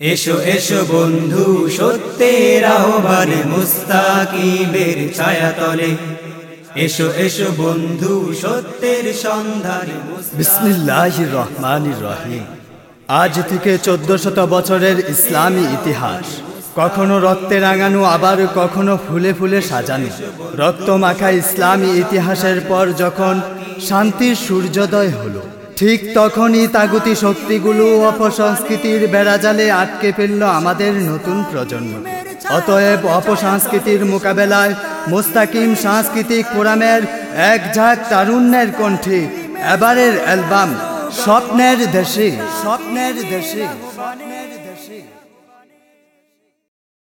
এসো এসো বন্ধু, সত্যের আহ্বানে মুস্তাকিবের ছায়াতলে। এসো এসো বন্ধু, সত্যের সন্ধানে বিসমিল্লাহ রহমান রহিম। আজ থেকে চোদ্দ শত বছরের ইসলামী ইতিহাস। কখনো রক্তে রাঙানো, আবার কখনো ফুলে ফুলে সাজানো। রক্ত মাখা ইসলামী ইতিহাসের পর যখন শান্তির সূর্যোদয় হলো ঠিক তখনই তাগুতি শক্তিগুলো অপসংস্কৃতির বেড়াজালে আটকে ফেলল আমাদের নতুন প্রজন্ম। অতএব অপসংস্কৃতির মোকাবেলায় মোস্তাকিম সাংস্কৃতিক ফোরামের এক ঝাঁক তারুণ্যের কণ্ঠে এবারের অ্যালবাম স্বপ্নের দেশে স্বপ্নের দেশে